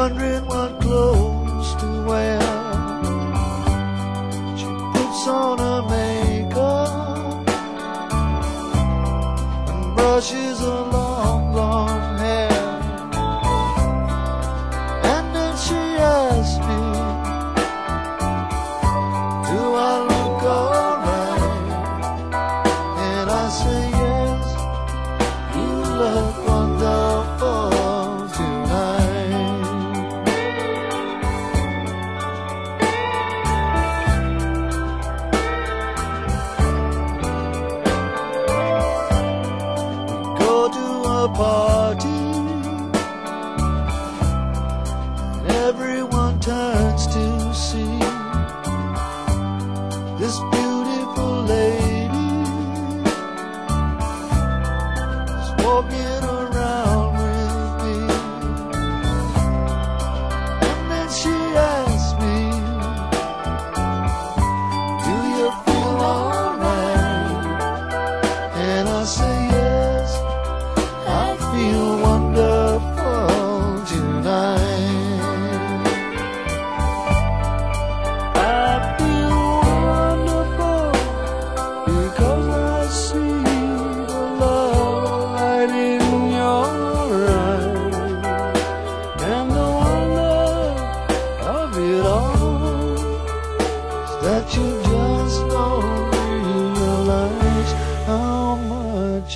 wondering what clothes to wear. She puts on her makeup and brushes her. a party. Everyone turns to see this beautiful lady. Is walking around with me. And then she asks me do you feel alright? And I say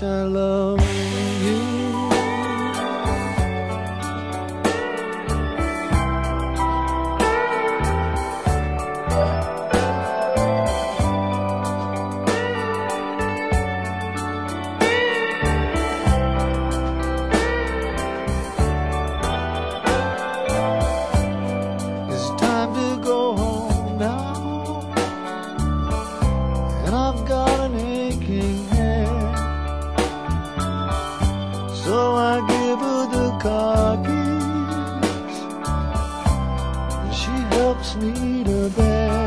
I love. So I give her the car keys, and she helps me to bed.